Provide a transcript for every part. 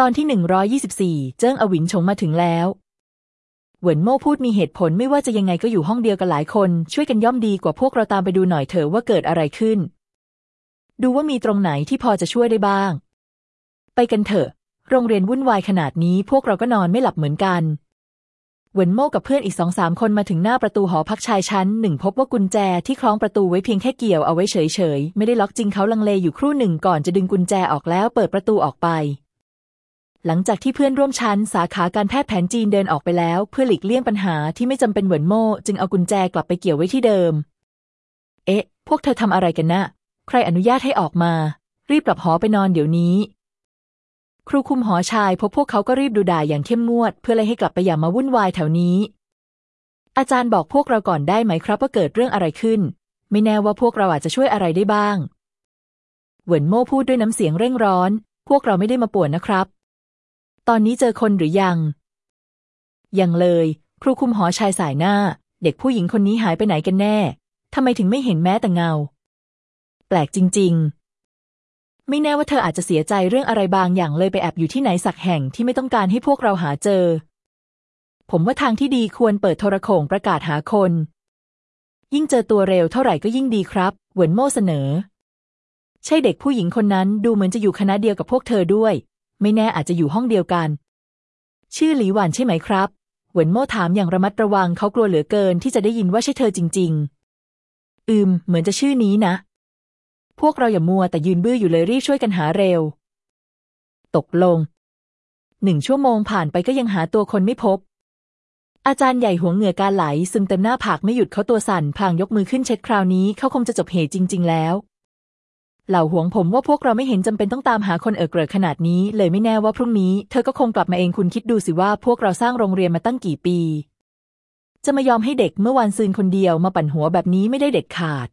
ตอนที่หนึ่งร้อยี่สิบสี่เจิ้งอวินชงมาถึงแล้วเหวินโม่พูดมีเหตุผลไม่ว่าจะยังไงก็อยู่ห้องเดียวกันหลายคน ช่วยกันย่อมดีกว่าพวกเราตามไปดูหน่อยเถอะว่าเกิดอะไรขึ้น ดูว่ามีตรงไหนที่พอจะช่วยได้บ้าง ไปกันเถอะ โรงเรียนวุ่นวายขนาดนี้พวกเราก็นอนไม่หลับเหมือนกันเหวินโม่กับเพื่อนอีกสองสามคนมาถึงหน้าประตูหอพักชายชั้นหนึ่งพบว่ากุญแจที่คล้องประตูไว้เพียงแค่เกี่ยวเอาไว้เฉยๆไม่ได้ล็อกจริงเขาลังเลอยู่ครู่หนึ่งก่อนจะดึงกุญแจออกแล้วเปิดประตูออกไป หลังจากที่เพื่อนร่วมชั้น สาขาการแพทย์แผนจีนเดินออกไปแล้ว เพื่อหลีกเลี่ยงปัญหาที่ไม่จำเป็นเหวินโม่จึงเอากุญแจกลับไปเกี่ยวไว้ที่เดิม เอ๊ะ พวกเธอทำอะไรกันนะ่ะใครอนุญาตให้ออกมา รีบกลับหอไปนอนเดี๋ยวนี้ ครูคุมหอชายพบพวกเขาก็รีบดูด่าอย่างเข้มงวด เพื่อไล่ให้กลับไปอย่ามาวุ่นวายแถวนี้ อาจารย์บอกพวกเราก่อนได้ไหมครับว่าเกิดเรื่องอะไรขึ้น ไม่แน่ว่าพวกเราอาจจะช่วยอะไรได้บ้างเหวินโม่พูดด้วยน้ำเสียงเร่งร้อน พวกเราไม่ได้มาป่วนนะครับ ตอนนี้เจอคนหรือยัง ยังเลย ครูคุมหอชายสายหน้า เด็กผู้หญิงคนนี้หายไปไหนกันแน่ทำไมถึงไม่เห็นแม้แต่เงา แปลกจริง ๆ ไม่แน่ว่าเธออาจจะเสียใจเรื่องอะไรบางอย่างเลยไปแอบอยู่ที่ไหนสักแห่งที่ไม่ต้องการให้พวกเราหาเจอ ผมว่าทางที่ดีควรเปิดโทรโขงประกาศหาคน ยิ่งเจอตัวเร็วเท่าไหร่ก็ยิ่งดีครับ เหวินโม่เสนอ ใช่เด็กผู้หญิงคนนั้นดูเหมือนจะอยู่คณะเดียวกับพวกเธอด้วย ไม่แน่อาจจะอยู่ห้องเดียวกัน ชื่อหลีหวานใช่ไหมครับเหวินโม่ถามอย่างระมัดระวังเขากลัวเหลือเกินที่จะได้ยินว่าใช่เธอจริง ๆ อืม เหมือนจะชื่อนี้นะ พวกเราอย่ามัวแต่ยืนบื้ออยู่เลยรีบช่วยกันหาเร็ว ตกลงหนึ่งชั่วโมงผ่านไปก็ยังหาตัวคนไม่พบ อาจารย์ใหญ่หัวเหงื่อการไหล ซึมเต็มหน้าผากไม่หยุดเขาตัวสั่นพลางยกมือขึ้นเช็ดคราวนี้เขาคงจะจบเหตุจริง ๆ แล้ว เหล่าห่วงผมว่าพวกเราไม่เห็นจำเป็นต้องตามหาคนเอิกเกริกขนาดนี้ เลยไม่แน่ว่าพรุ่งนี้เธอก็คงกลับมาเองคุณคิดดูสิว่าพวกเราสร้างโรงเรียนมาตั้งกี่ปี จะมายอมให้เด็กเมื่อวานซืนคนเดียวมาปั่นหัวแบบนี้ไม่ได้เด็ดขาด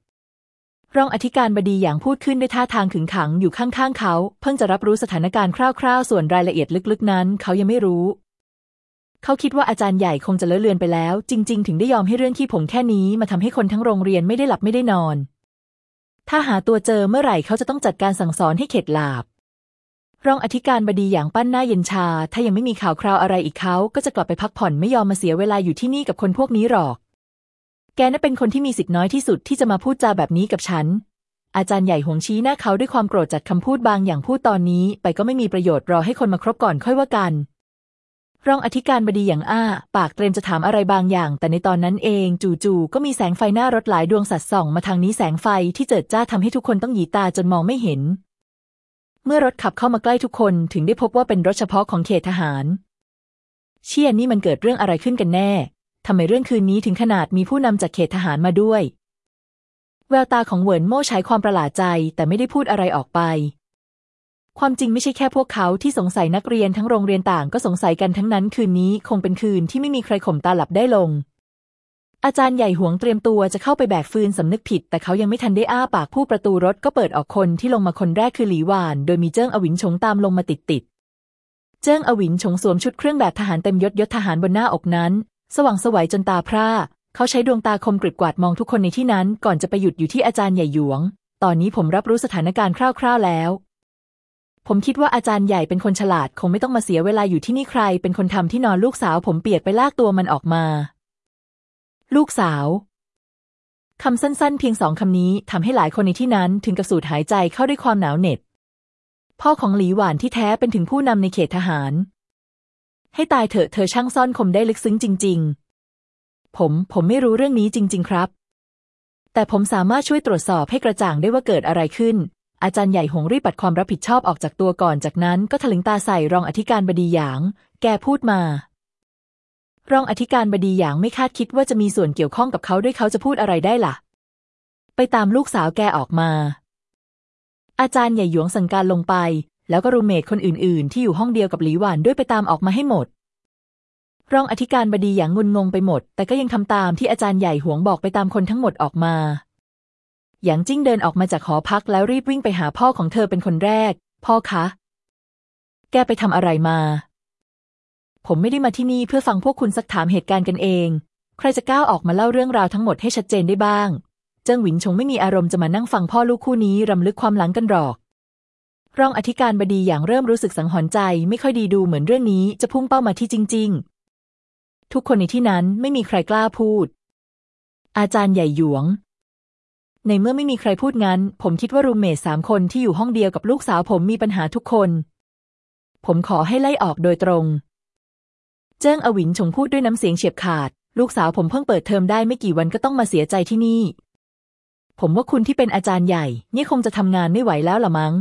รองอธิการบดีอย่างพูดขึ้นด้วยท่าทางขึงขังอยู่ข้างๆเขา เพิ่งจะรับรู้สถานการณ์คร่าวๆ ส่วนรายละเอียดลึกๆนั้น เขายังไม่รู้ เขาคิดว่าอาจารย์ใหญ่คงจะเลอะเลือนไปแล้ว จริง ๆ ถึงได้ยอมให้เรื่องขี้ผงแค่นี้มาทำให้คนทั้งโรงเรียนไม่ได้หลับไม่ได้นอน ถ้าหาตัวเจอเมื่อไหร่เขาจะต้องจัดการสั่งสอนให้เข็ดหลาบ รองอธิการบดีอย่างปั้นหน้าเย็นชา ถ้ายังไม่มีข่าวคราวอะไรอีกเขาก็จะกลับไปพักผ่อนไม่ยอมมาเสียเวลาอยู่ที่นี่กับคนพวกนี้หรอก แกน่ะเป็นคนที่มีสิทธิ์น้อยที่สุดที่จะมาพูดจาแบบนี้กับฉัน อาจารย์ใหญ่หวงชี้หน้าเขาด้วยความโกรธจัดคำพูดบางอย่างพูดตอนนี้ ไปก็ไม่มีประโยชน์รอให้คนมาครบก่อนค่อยว่ากัน รองอธิการบดีอย่างอ้า ปากเตรียมจะถามอะไรบางอย่าง แต่ในตอนนั้นเองจู่ๆก็มีแสงไฟหน้ารถหลายดวงสัดส่อง มาทางนี้แสงไฟที่เจิดจ้าทำให้ทุกคนต้องหยีตาจนมองไม่เห็น เมื่อรถขับเข้ามาใกล้ทุกคนถึงได้พบว่าเป็นรถเฉพาะของเขตทหาร เชี่ยนี่มันเกิดเรื่องอะไรขึ้นกันแน่ทำไมเรื่องคืนนี้ถึงขนาดมีผู้นำจากเขตทหารมาด้วย แววตาของเหวินโม่ใช้ความประหลาดใจแต่ไม่ได้พูดอะไรออกไป ความจริงไม่ใช่แค่พวกเขาที่สงสัยนักเรียนทั้งโรงเรียนต่างก็สงสัยกันทั้งนั้นคืนนี้คงเป็นคืนที่ไม่มีใครข่มตาหลับได้ลง อาจารย์ใหญ่หวงเตรียมตัวจะเข้าไปแบกฟืนสำนึกผิด แต่เขายังไม่ทันได้อ้าปากผู้ประตูรถก็เปิดออกคนที่ลงมาคนแรกคือหลีหวาน โดยมีเจิ้งอวินชงตามลงมาติดติดเจิ้งอวินชงสวมชุดเครื่องแบบทหารเต็มยศยศทหารบนหน้าอกนั้น สว่างสวัยจนตาพร่าเขาใช้ดวงตาคมกริบกวาดมองทุกคนในที่นั้น ก่อนจะไปหยุดอยู่ที่อาจารย์ใหญ่หยวง ตอนนี้ผมรับรู้สถานการณ์คร่าว ๆแล้ว ผมคิดว่าอาจารย์ใหญ่เป็นคนฉลาดคงไม่ต้องมาเสียเวลาอยู่ที่นี่ใคร เป็นคนทำที่นอนลูกสาว ผมเปียกไปลากตัวมันออกมา ลูกสาวคำสั้นๆ เพียงสองคำนี้ทำให้หลายคนในที่นั้นถึงกับสูดหายใจเข้าด้วยความหนาวเหน็บพ่อของหลีหวานที่แท้เป็นถึงผู้นำในเขตทหาร ให้ตายเถอะเธอช่างซ่อนคมได้ลึกซึ้งจริง ๆ ผมผมไม่รู้เรื่องนี้จริง ๆ ครับ แต่ผมสามารถช่วยตรวจสอบให้กระจ่างได้ว่าเกิดอะไรขึ้น อาจารย์ใหญ่หงรีบปัดความรับผิดชอบออกจากตัวก่อนจากนั้นก็ถลึงตาใส่รองอธิการบดีหยาง แกพูดมา รองอธิการบดีหยางไม่คาดคิดว่าจะมีส่วนเกี่ยวข้องกับเขาด้วยเขาจะพูดอะไรได้ล่ะ ไปตามลูกสาวแกออกมา อาจารย์ใหญ่หยวงสั่งการลงไป แล้วก็รูเมทคนอื่น ๆ ที่อยู่ห้องเดียวกับหลีหวานด้วยไปตามออกมาให้หมดรองอธิการบดีอย่างงุนงงไปหมด แต่ก็ยังทำตามที่อาจารย์ใหญ่หวงบอกไปตามคนทั้งหมดออกมา หยางจิ้งเดินออกมาจากหอพักแล้วรีบวิ่งไปหาพ่อของเธอเป็นคนแรก พ่อคะ แกไปทำอะไรมา ผมไม่ได้มาที่นี่เพื่อฟังพวกคุณสักถามเหตุการณ์กันเอง ใครจะกล้าออกมาเล่าเรื่องราวทั้งหมดให้ชัดเจนได้บ้าง เจิ้งหวินชงไม่มีอารมณ์จะมานั่งฟังพ่อลูกคู่นี้รำลึกความหลังกันหรอกรองอธิการบดีอย่างเริ่มรู้สึกสังหรณ์ใจ ไม่ค่อยดีดูเหมือนเรื่องนี้จะพุ่งเป้ามาที่จริง ๆ ทุกคนในที่นั้นไม่มีใครกล้าพูด อาจารย์ใหญ่หยวง ในเมื่อไม่มีใครพูดงั้น ผมคิดว่ารูมเมทสามคนที่อยู่ห้องเดียวกับลูกสาวผมมีปัญหาทุกคน ผมขอให้ไล่ออกโดยตรง เจิ้งอวินชงพูดด้วยน้ำเสียงเฉียบขาด ลูกสาวผมเพิ่งเปิดเทอมได้ไม่กี่วันก็ต้องมาเสียใจที่นี่ ผมว่าคุณที่เป็นอาจารย์ใหญ่ นี่คงจะทำงานไม่ไหวแล้วละมั้ง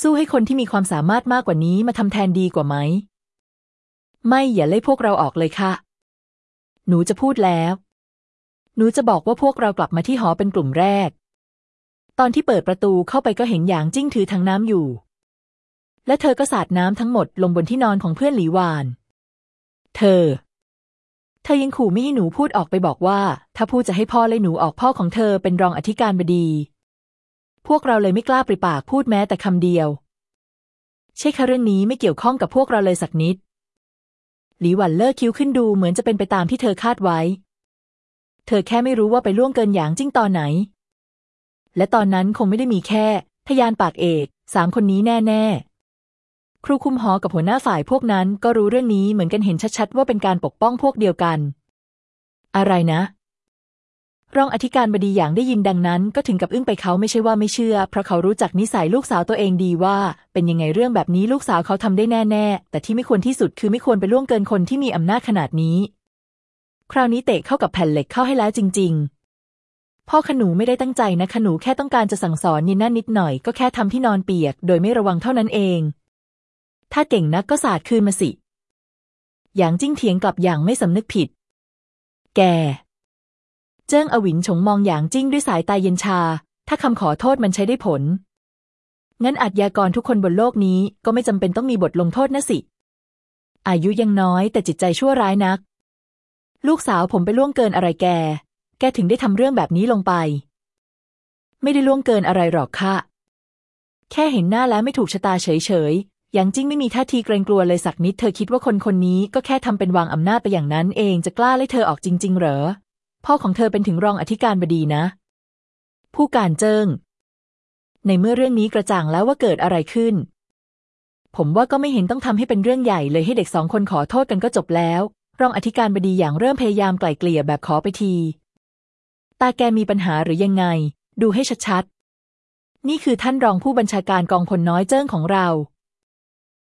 สู้ให้คนที่มีความสามารถมากกว่านี้มาทำแทนดีกว่าไหม ไม่อย่าไล่พวกเราออกเลยค่ะ หนูจะพูดแล้ว หนูจะบอกว่าพวกเรากลับมาที่หอเป็นกลุ่มแรก ตอนที่เปิดประตูเข้าไปก็เห็นหยางจิ้งถือถังน้ำอยู่ และเธอก็สาดน้ำทั้งหมดลงบนที่นอนของเพื่อนหลีหวาน เธอ เธอยังขู่ไม่ให้หนูพูดออกไปบอกว่า ถ้าพูดจะให้พ่อไล่หนูออกพ่อของเธอเป็นรองอธิการบดี พวกเราเลยไม่กล้าปริปากพูดแม้แต่คำเดียว ใช่ค่ะเรื่องนี้ไม่เกี่ยวข้องกับพวกเราเลยสักนิดหลีหวันเลิกคิ้วขึ้นดูเหมือนจะเป็นไปตามที่เธอคาดไว้ เธอแค่ไม่รู้ว่าไปล่วงเกินหยางจิ้งตอนไหน และตอนนั้นคงไม่ได้มีแค่ ทยานปากเอกสามคนนี้แน่ๆ ครูคุมหอกับหัวหน้าฝ่ายพวกนั้นก็รู้เรื่องนี้เหมือนกันเห็นชัดๆ ว่าเป็นการปกป้องพวกเดียวกัน อะไรนะ รองอธิการบดีอย่างได้ยินดังนั้น ก็ถึงกับอึ้งไปเขาไม่ใช่ว่าไม่เชื่อ เพราะเขารู้จักนิสัยลูกสาวตัวเองดีว่า เป็นยังไงเรื่องแบบนี้ลูกสาวเขาทำได้แน่ๆ แต่ที่ไม่ควรที่สุดคือไม่ควรไปล่วงเกินคนที่มีอำนาจขนาดนี้ คราวนี้เตะเข้ากับแผ่นเหล็กเข้าให้แล้วจริง ๆ พ่อขนูไม่ได้ตั้งใจนะขนูแค่ต้องการจะสั่งสอนยินนั่นนิดหน่อยก็แค่ทำที่นอนเปียก โดยไม่ระวังเท่านั้นเอง ถ้าเก่งนักก็สาดคืนมาสิ อย่างจิ้งเถียงกลับอย่างไม่สำนึกผิด แก เจิ้งอวิ๋นฉงมองอย่างจิ้งด้วยสายตาเย็นชา ถ้าคำขอโทษมันใช้ได้ผล งั้นอาจยากรทุกคนบนโลกนี้ก็ไม่จำเป็นต้องมีบทลงโทษนะสิอายุยังน้อยแต่จิตใจชั่วร้ายนัก ลูกสาวผมไปล่วงเกินอะไรแก แกถึงได้ทำเรื่องแบบนี้ลงไป ไม่ได้ล่วงเกินอะไรหรอกค่ะ แค่เห็นหน้าแล้วไม่ถูกชะตาเฉยๆอย่างจิ้งไม่มีท่าทีเกรงกลัวเลยสักนิด เธอคิดว่าคนคนนี้ก็แค่ทำเป็นวางอำนาจไปอย่างนั้นเองจะกล้าไล่เธอออกจริง ๆ เหรอ พ่อของเธอเป็นถึงรองอธิการบดีนะ ผู้การเจิ้งในเมื่อเรื่องนี้กระจ่างแล้วว่าเกิดอะไรขึ้น ผมว่าก็ไม่เห็นต้องทำให้เป็นเรื่องใหญ่เลยให้เด็กสองคนขอโทษกันก็จบแล้ว รองอธิการบดีอย่างเริ่มพยายามไกล่เกลี่ยแบบขอไปที ตาแกมีปัญหาหรือยังไง ดูให้ชัดๆ นี่คือท่านรองผู้บัญชาการกองพลน้อยเจิ้งของเรา